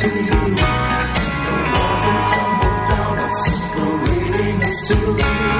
to you. The down, it's separating us two.